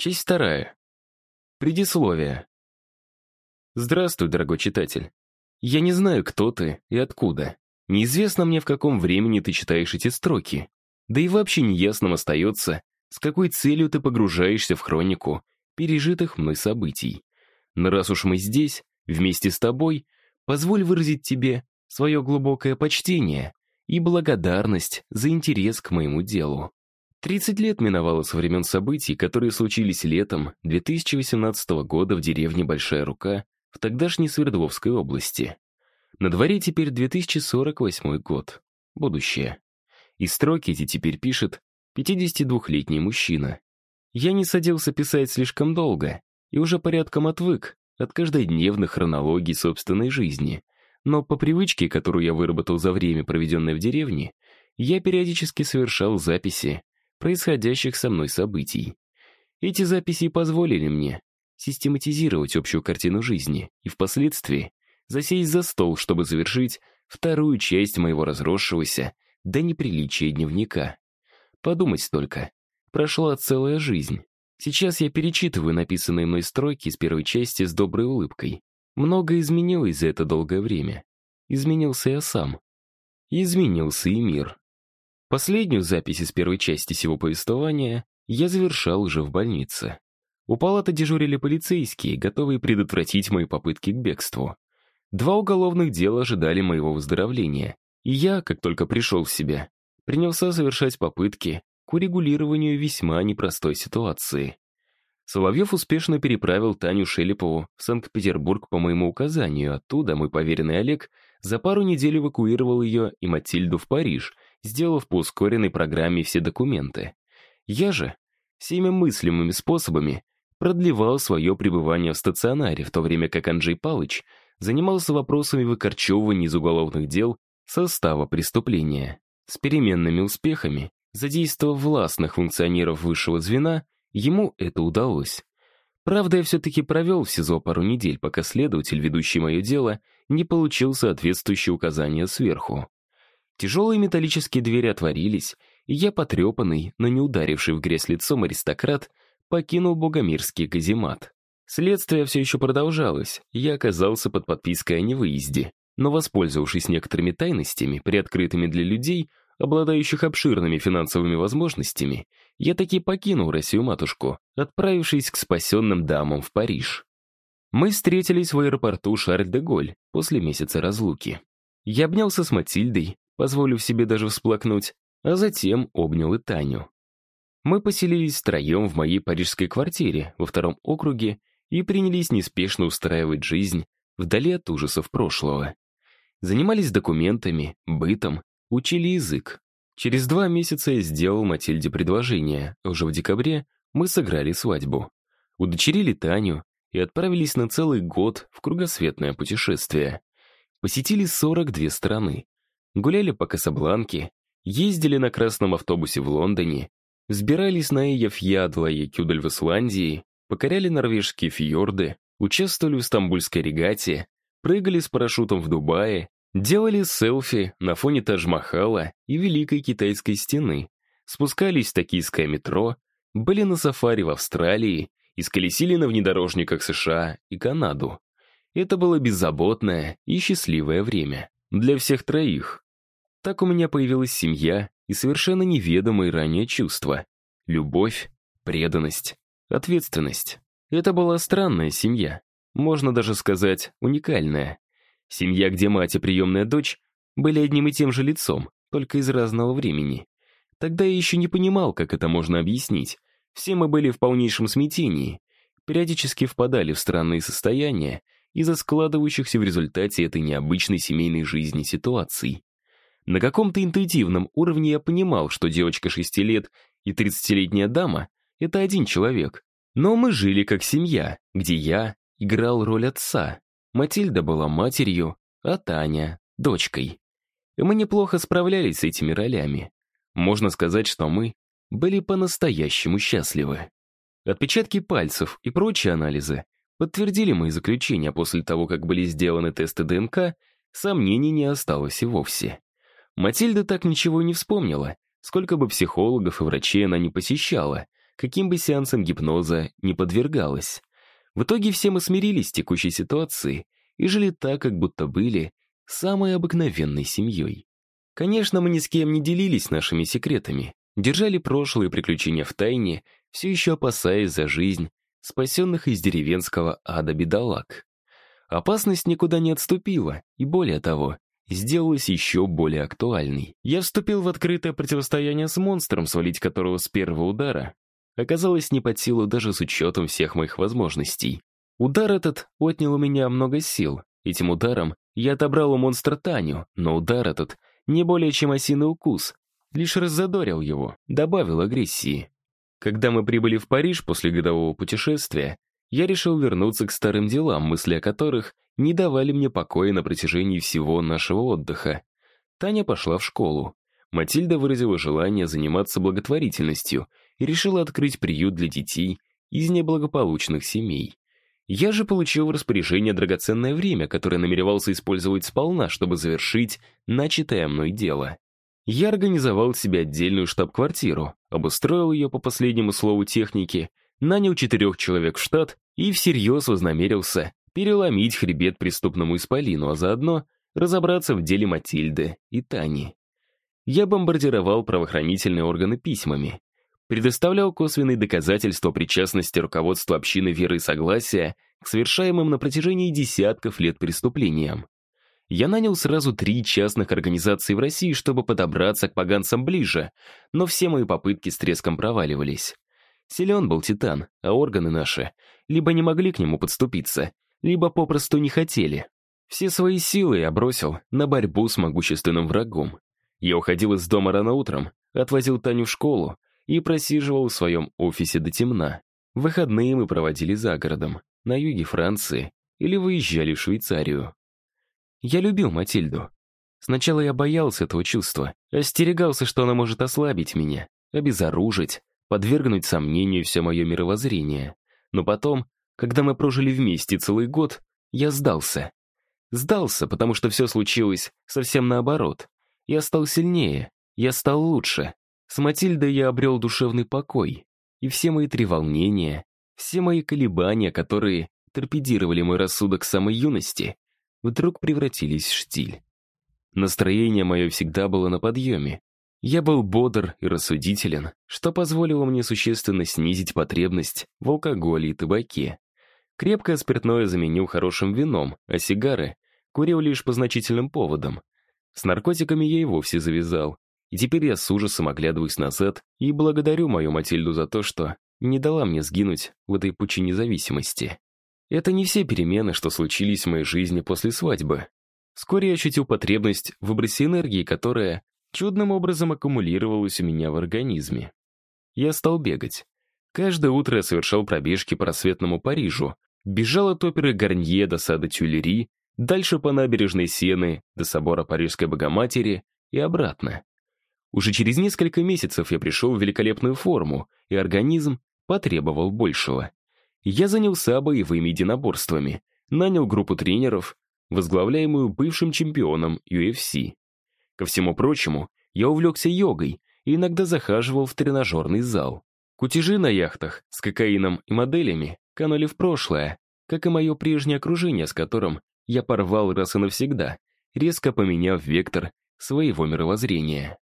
Часть вторая. Предисловие. Здравствуй, дорогой читатель. Я не знаю, кто ты и откуда. Неизвестно мне, в каком времени ты читаешь эти строки. Да и вообще неясным остается, с какой целью ты погружаешься в хронику пережитых мной событий. Но раз уж мы здесь, вместе с тобой, позволь выразить тебе свое глубокое почтение и благодарность за интерес к моему делу. 30 лет миновало со времен событий, которые случились летом 2018 года в деревне Большая Рука в тогдашней Свердловской области. На дворе теперь 2048 год. Будущее. И строки эти теперь пишет 52-летний мужчина. Я не садился писать слишком долго и уже порядком отвык от каждодневных хронологий собственной жизни. Но по привычке, которую я выработал за время, проведенное в деревне, я периодически совершал записи происходящих со мной событий. Эти записи позволили мне систематизировать общую картину жизни и впоследствии засесть за стол, чтобы завершить вторую часть моего разросшегося до неприличия дневника. Подумать только, прошла целая жизнь. Сейчас я перечитываю написанные мной строки из первой части с доброй улыбкой. Многое изменилось за это долгое время. Изменился я сам. изменился и мир. Последнюю запись из первой части сего повествования я завершал уже в больнице. У палаты дежурили полицейские, готовые предотвратить мои попытки к бегству. Два уголовных дела ожидали моего выздоровления, и я, как только пришел в себя, принялся совершать попытки к урегулированию весьма непростой ситуации. Соловьев успешно переправил Таню Шелепову в Санкт-Петербург по моему указанию, оттуда мой поверенный Олег за пару недель эвакуировал ее и Матильду в Париж — сделав по ускоренной программе все документы. Я же всеми мыслимыми способами продлевал свое пребывание в стационаре, в то время как Анджей Палыч занимался вопросами выкорчевывания из уголовных дел состава преступления. С переменными успехами, задействовав властных функционеров высшего звена, ему это удалось. Правда, я все-таки провел в СИЗО пару недель, пока следователь, ведущий мое дело, не получил соответствующие указания сверху. Тяжелые металлические двери отворились, и я, потрепанный, но не ударивший в грязь лицом аристократ, покинул богомирский каземат. Следствие все еще продолжалось, я оказался под подпиской о невыезде, но, воспользовавшись некоторыми тайностями, приоткрытыми для людей, обладающих обширными финансовыми возможностями, я таки покинул Россию-матушку, отправившись к спасенным дамам в Париж. Мы встретились в аэропорту Шарль-де-Голь после месяца разлуки. Я обнялся с Матильдой, позволив себе даже всплакнуть, а затем обнял и Таню. Мы поселились втроем в моей парижской квартире во втором округе и принялись неспешно устраивать жизнь вдали от ужасов прошлого. Занимались документами, бытом, учили язык. Через два месяца я сделал Матильде предложение, уже в декабре мы сыграли свадьбу. Удочерили Таню и отправились на целый год в кругосветное путешествие. Посетили 42 страны, гуляли по Касабланке, ездили на красном автобусе в Лондоне, взбирались на Эйяфьядла и Кюдель в Исландии, покоряли норвежские фьорды, участвовали в стамбульской регате, прыгали с парашютом в Дубае, делали селфи на фоне Тадж-Махала и Великой Китайской стены, спускались в токийское метро, были на сафари в Австралии и сколесили на внедорожниках США и Канаду. Это было беззаботное и счастливое время. Для всех троих. Так у меня появилась семья и совершенно неведомые ранее чувства. Любовь, преданность, ответственность. Это была странная семья. Можно даже сказать, уникальная. Семья, где мать и приемная дочь были одним и тем же лицом, только из разного времени. Тогда я еще не понимал, как это можно объяснить. Все мы были в полнейшем смятении, периодически впадали в странные состояния из-за складывающихся в результате этой необычной семейной жизни ситуаций. На каком-то интуитивном уровне я понимал, что девочка 6 лет и 30-летняя дама — это один человек. Но мы жили как семья, где я играл роль отца, Матильда была матерью, а Таня — дочкой. И мы неплохо справлялись с этими ролями. Можно сказать, что мы были по-настоящему счастливы. Отпечатки пальцев и прочие анализы подтвердили мои заключения после того, как были сделаны тесты ДНК, сомнений не осталось и вовсе. Матильда так ничего и не вспомнила, сколько бы психологов и врачей она не посещала, каким бы сеансом гипноза не подвергалась. В итоге все мы смирились с текущей ситуацией и жили так, как будто были самой обыкновенной семьей. Конечно, мы ни с кем не делились нашими секретами, держали прошлые приключения в тайне, все еще опасаясь за жизнь спасенных из деревенского ада бедолаг. Опасность никуда не отступила, и более того, сделалась еще более актуальной. Я вступил в открытое противостояние с монстром, свалить которого с первого удара оказалось не под силу даже с учетом всех моих возможностей. Удар этот отнял у меня много сил. Этим ударом я отобрал у монстра Таню, но удар этот не более чем осиный укус, лишь раззадорил его, добавил агрессии. Когда мы прибыли в Париж после годового путешествия, я решил вернуться к старым делам, мысли о которых не давали мне покоя на протяжении всего нашего отдыха. Таня пошла в школу. Матильда выразила желание заниматься благотворительностью и решила открыть приют для детей из неблагополучных семей. Я же получил в распоряжение драгоценное время, которое намеревался использовать сполна, чтобы завершить начатое мной дело. Я организовал себе отдельную штаб-квартиру, обустроил ее по последнему слову техники, нанял четырех человек в штат и всерьез вознамерился переломить хребет преступному исполину, а заодно разобраться в деле Матильды и Тани. Я бомбардировал правоохранительные органы письмами, предоставлял косвенные доказательства причастности руководства общины веры и согласия к совершаемым на протяжении десятков лет преступлениям. Я нанял сразу три частных организации в России, чтобы подобраться к поганцам ближе, но все мои попытки с треском проваливались. Силен был Титан, а органы наши либо не могли к нему подступиться, либо попросту не хотели. Все свои силы я бросил на борьбу с могущественным врагом. Я уходил из дома рано утром, отвозил Таню в школу и просиживал в своем офисе до темна. Выходные мы проводили за городом, на юге Франции, или выезжали в Швейцарию. Я любил Матильду. Сначала я боялся этого чувства, остерегался, что она может ослабить меня, обезоружить, подвергнуть сомнению все мое мировоззрение. Но потом, когда мы прожили вместе целый год, я сдался. Сдался, потому что все случилось совсем наоборот. Я стал сильнее, я стал лучше. С Матильдой я обрел душевный покой. И все мои треволнения, все мои колебания, которые торпедировали мой рассудок с самой юности, вдруг превратились в штиль. Настроение мое всегда было на подъеме. Я был бодр и рассудителен, что позволило мне существенно снизить потребность в алкоголе и табаке. Крепкое спиртное заменил хорошим вином, а сигары курил лишь по значительным поводам. С наркотиками я и вовсе завязал, и теперь я с ужасом оглядываюсь назад и благодарю мою Матильду за то, что не дала мне сгинуть в этой пучине зависимости. Это не все перемены, что случились в моей жизни после свадьбы. Вскоре я ощутил потребность в выбросе энергии, которая чудным образом аккумулировалась у меня в организме. Я стал бегать. Каждое утро я совершал пробежки по рассветному Парижу, бежал от оперы Гарнье до сада Тюлери, дальше по набережной Сены до собора Парижской Богоматери и обратно. Уже через несколько месяцев я пришел в великолепную форму, и организм потребовал большего я занялся боевыми единоборствами, нанял группу тренеров, возглавляемую бывшим чемпионом UFC. Ко всему прочему, я увлекся йогой и иногда захаживал в тренажерный зал. Кутежи на яхтах с кокаином и моделями канули в прошлое, как и мое прежнее окружение, с которым я порвал раз и навсегда, резко поменяв вектор своего мировоззрения.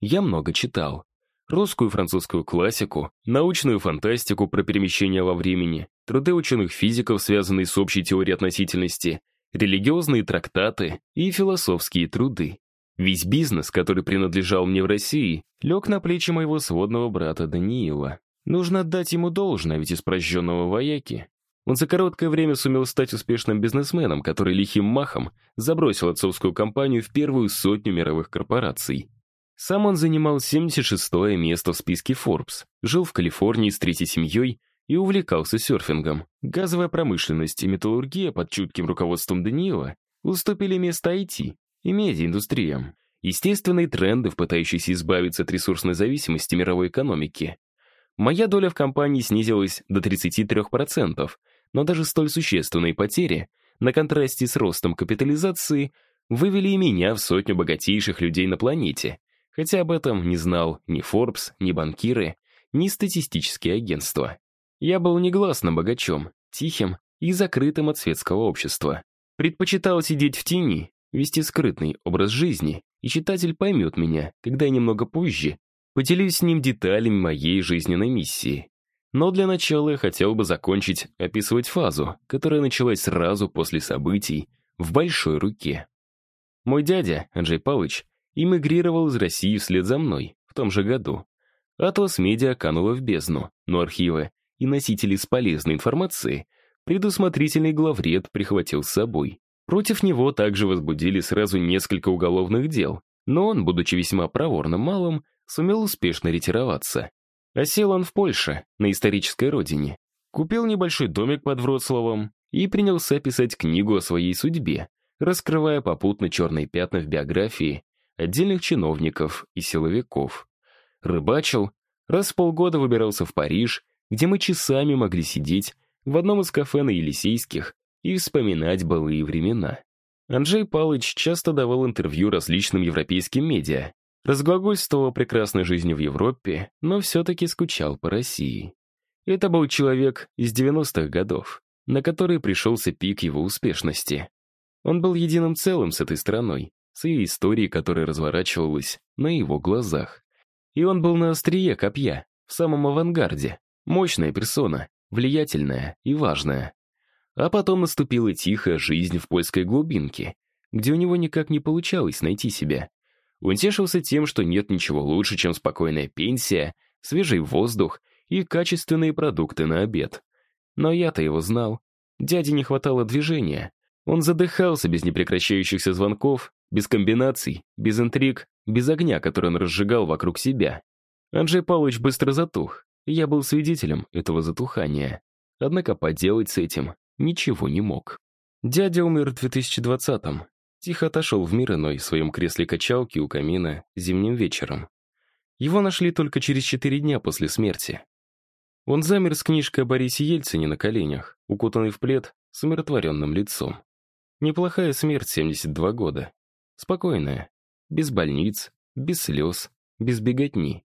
Я много читал, русскую и французскую классику, научную фантастику про перемещение во времени, труды ученых-физиков, связанные с общей теорией относительности, религиозные трактаты и философские труды. Весь бизнес, который принадлежал мне в России, лег на плечи моего сводного брата Даниила. Нужно отдать ему должное, ведь из прожженного вояки он за короткое время сумел стать успешным бизнесменом, который лихим махом забросил отцовскую компанию в первую сотню мировых корпораций. Сам он занимал 76-е место в списке Forbes, жил в Калифорнии с третьей семьей и увлекался серфингом. Газовая промышленность и металлургия под чутким руководством Даниила уступили место IT и медиаиндустриям. Естественные тренды, пытающиеся избавиться от ресурсной зависимости мировой экономики. Моя доля в компании снизилась до 33%, но даже столь существенные потери, на контрасте с ростом капитализации, вывели и меня в сотню богатейших людей на планете, хотя об этом не знал ни Forbes, ни банкиры, ни статистические агентства. Я был негласно богачом, тихим и закрытым от светского общества. Предпочитал сидеть в тени, вести скрытный образ жизни, и читатель поймет меня, когда я немного позже поделюсь с ним деталями моей жизненной миссии. Но для начала я хотел бы закончить описывать фазу, которая началась сразу после событий в Большой Руке. Мой дядя, Анджей Павлович, эмигрировал из России вслед за мной в том же году. Атлас Медиа канула в бездну, но архивы и носители с полезной информацией предусмотрительный главред прихватил с собой. Против него также возбудили сразу несколько уголовных дел, но он, будучи весьма проворным малым, сумел успешно ретироваться. Осел он в Польше, на исторической родине. Купил небольшой домик под Вроцлавом и принялся писать книгу о своей судьбе, раскрывая попутно черные пятна в биографии отдельных чиновников и силовиков. Рыбачил, раз в полгода выбирался в Париж, где мы часами могли сидеть в одном из кафе на Елисейских и вспоминать былые времена. Анджей Палыч часто давал интервью различным европейским медиа, разглагольствовал о прекрасной жизни в Европе, но все-таки скучал по России. Это был человек из 90-х годов, на который пришелся пик его успешности. Он был единым целым с этой страной, с ее историей, которая разворачивалась на его глазах. И он был на острие копья, в самом авангарде, мощная персона, влиятельная и важная. А потом наступила тихая жизнь в польской глубинке, где у него никак не получалось найти себя. Он тешился тем, что нет ничего лучше, чем спокойная пенсия, свежий воздух и качественные продукты на обед. Но я-то его знал. Дяде не хватало движения. Он задыхался без непрекращающихся звонков, без комбинаций, без интриг, без огня, который он разжигал вокруг себя. Анджей Павлович быстро затух, я был свидетелем этого затухания. Однако поделать с этим ничего не мог. Дядя умер в 2020-м. Тихо отошел в мир иной в своем кресле качалки у камина зимним вечером. Его нашли только через четыре дня после смерти. Он замер с книжкой о Борисе Ельцине на коленях, укутанный в плед с умиротворенным лицом. Неплохая смерть, 72 года. Спокойная, без больниц, без слез, без беготни.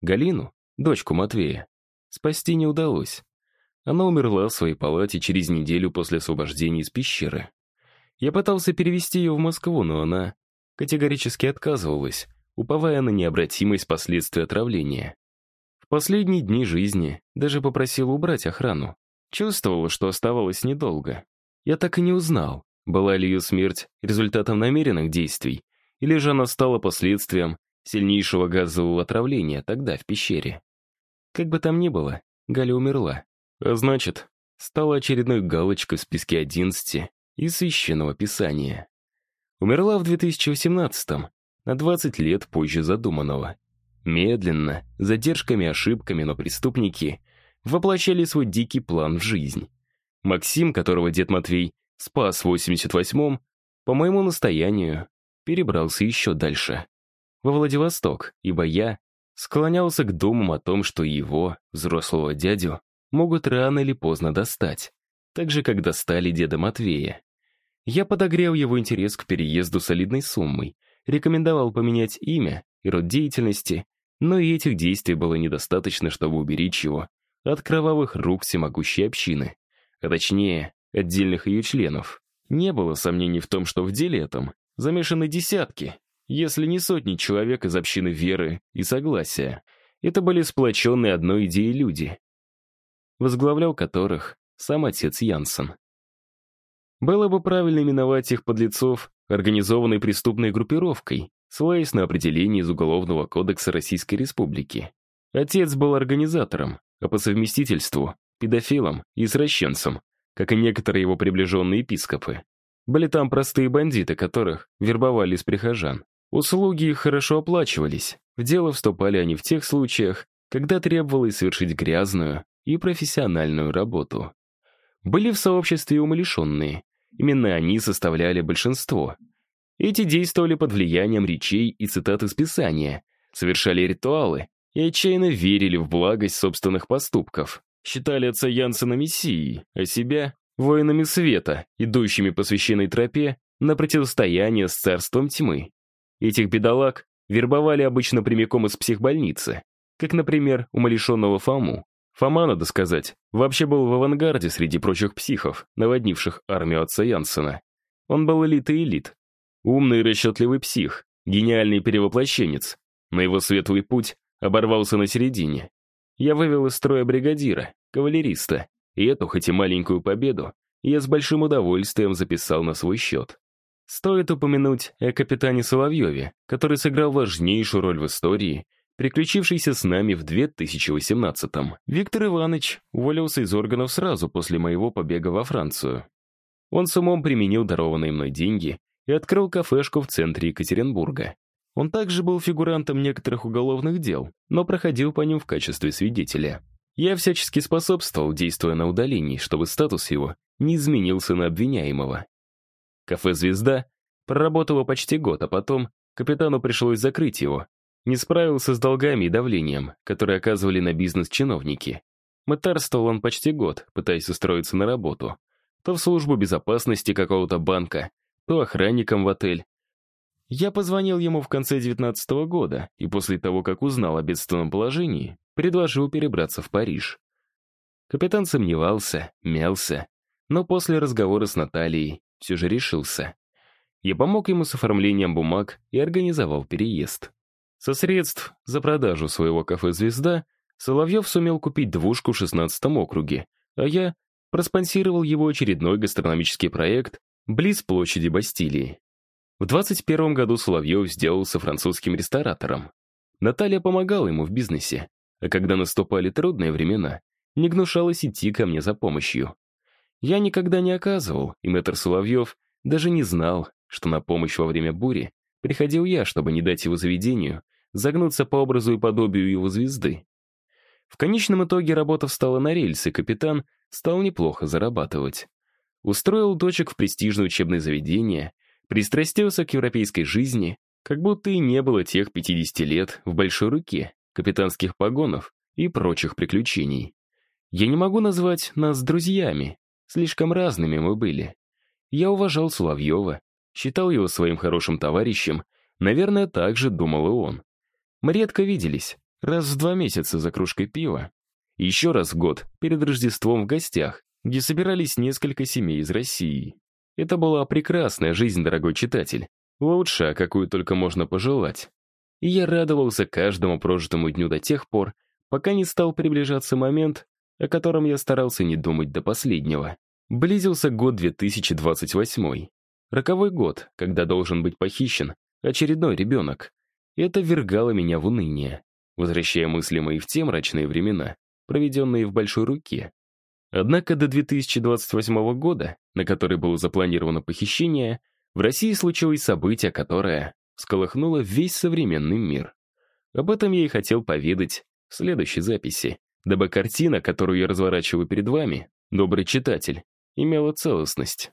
Галину, дочку Матвея, спасти не удалось. Она умерла в своей палате через неделю после освобождения из пещеры. Я пытался перевести ее в Москву, но она категорически отказывалась, уповая на необратимость последствий отравления. В последние дни жизни даже попросила убрать охрану. Чувствовала, что оставалось недолго. Я так и не узнал, была ли ее смерть результатом намеренных действий, или же она стала последствием сильнейшего газового отравления тогда в пещере. Как бы там ни было, Галя умерла. А значит, стала очередной галочкой в списке 11 из священного писания. Умерла в 2018-м, на 20 лет позже задуманного. Медленно, задержками, ошибками, но преступники воплощали свой дикий план в жизнь. Максим, которого дед Матвей спас в 88-м, по моему настоянию, перебрался еще дальше. Во Владивосток, ибо я склонялся к думам о том, что его, взрослого дядю, могут рано или поздно достать, так же, как достали деда Матвея. Я подогрел его интерес к переезду солидной суммой, рекомендовал поменять имя и род деятельности, но и этих действий было недостаточно, чтобы уберечь его от кровавых рук всемогущей общины, а точнее, отдельных ее членов. Не было сомнений в том, что в деле этом замешаны десятки, если не сотни человек из общины веры и согласия. Это были сплоченные одной идеей люди, возглавлял которых сам отец Янсен. Было бы правильно именовать их подлецов организованной преступной группировкой, ссылаясь на определение из Уголовного кодекса Российской Республики. Отец был организатором, а по совместительству – педофилом и извращенцем, как и некоторые его приближенные епископы. Были там простые бандиты, которых вербовали из прихожан. Услуги их хорошо оплачивались. В дело вступали они в тех случаях, когда требовалось совершить грязную и профессиональную работу. Были в сообществе умалишенные. Именно они составляли большинство. Эти действовали под влиянием речей и цитат из Писания, совершали ритуалы и отчаянно верили в благость собственных поступков считали отца Янсена мессией, а себя — воинами света, идущими по священной тропе на противостояние с царством тьмы. Этих бедолаг вербовали обычно прямиком из психбольницы. как, например, умалишенного Фому. Фома, надо сказать, вообще был в авангарде среди прочих психов, наводнивших армию отца Янсена. Он был элитой элит. Умный и расчетливый псих, гениальный перевоплощенец. Но его светлый путь оборвался на середине. Я вывел из строя бригадира, кавалериста, и эту, хоть и маленькую победу, я с большим удовольствием записал на свой счет. Стоит упомянуть о капитане Соловьеве, который сыграл важнейшую роль в истории, приключившейся с нами в 2018-м. Виктор Иванович уволился из органов сразу после моего побега во Францию. Он с умом применил дарованные мной деньги и открыл кафешку в центре Екатеринбурга. Он также был фигурантом некоторых уголовных дел, но проходил по ним в качестве свидетеля. Я всячески способствовал, действуя на удалении, чтобы статус его не изменился на обвиняемого. Кафе «Звезда» проработало почти год, а потом капитану пришлось закрыть его. Не справился с долгами и давлением, которые оказывали на бизнес чиновники. Мытарствовал он почти год, пытаясь устроиться на работу. То в службу безопасности какого-то банка, то охранником в отель. Я позвонил ему в конце 19 -го года, и после того, как узнал о бедственном положении, предложил перебраться в Париж. Капитан сомневался, мялся, но после разговора с Натальей все же решился. Я помог ему с оформлением бумаг и организовал переезд. Со средств за продажу своего кафе «Звезда» Соловьев сумел купить двушку в 16 округе, а я проспонсировал его очередной гастрономический проект близ площади Бастилии. В 21 году Соловьев сделался французским ресторатором. Наталья помогала ему в бизнесе, а когда наступали трудные времена, не гнушалась идти ко мне за помощью. Я никогда не оказывал, и мэтр Соловьев даже не знал, что на помощь во время бури приходил я, чтобы не дать его заведению загнуться по образу и подобию его звезды. В конечном итоге работа встала на рельсы, капитан стал неплохо зарабатывать. Устроил дочек в престижное учебное заведение, пристрастился к европейской жизни, как будто и не было тех 50 лет в большой руке, капитанских погонов и прочих приключений. Я не могу назвать нас друзьями, слишком разными мы были. Я уважал Соловьева, считал его своим хорошим товарищем, наверное, так же думал и он. Мы редко виделись, раз в два месяца за кружкой пива. Еще раз в год, перед Рождеством в гостях, где собирались несколько семей из России. Это была прекрасная жизнь, дорогой читатель. Лучшая, какую только можно пожелать. И я радовался каждому прожитому дню до тех пор, пока не стал приближаться момент, о котором я старался не думать до последнего. Близился год 2028. Роковой год, когда должен быть похищен очередной ребенок. Это вергало меня в уныние, возвращая мысли мои в те мрачные времена, проведенные в большой руке. Однако до 2028 года, на который было запланировано похищение, в России случилось событие, которое сколыхнуло весь современный мир. Об этом я и хотел поведать в следующей записи, дабы картина, которую я разворачиваю перед вами, добрый читатель, имела целостность.